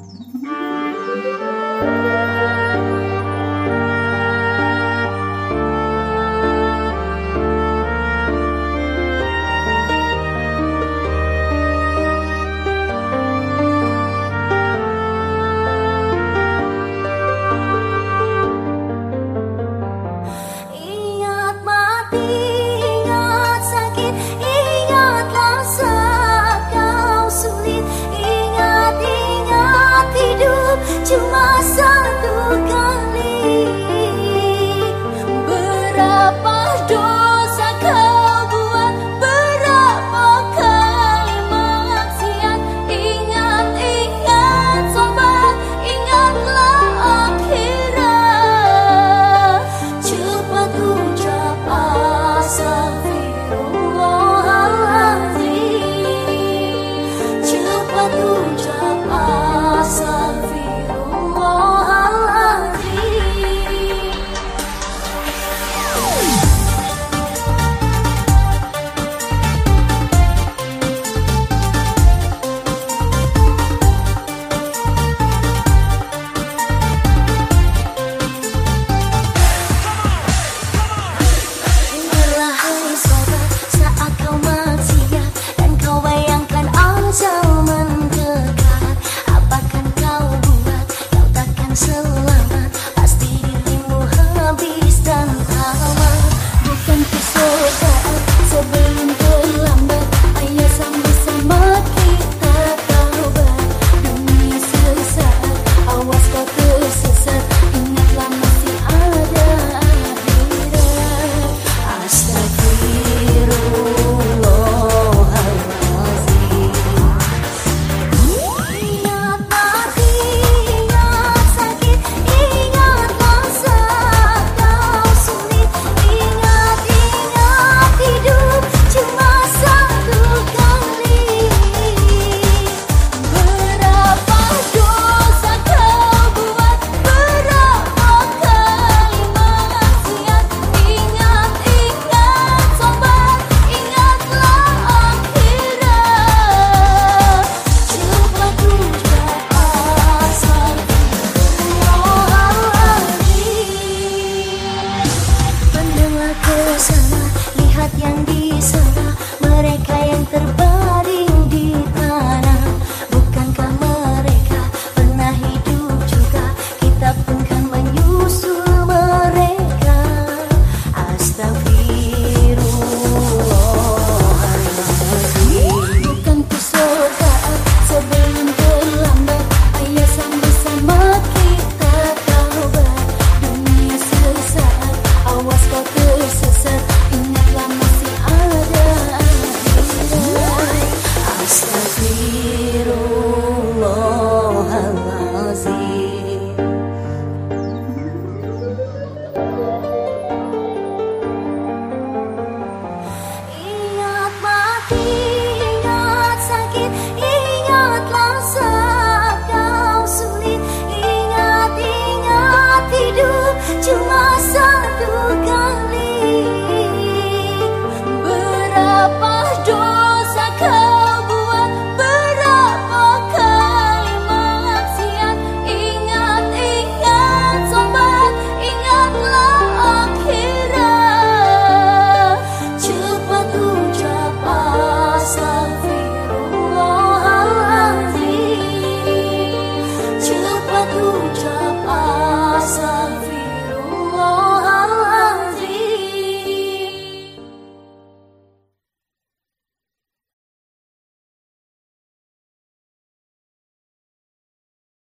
Música ucap asa.